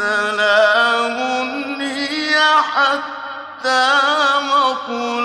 سَلَامٌ هِيَ حَتَّىٰ مَطْلَعِ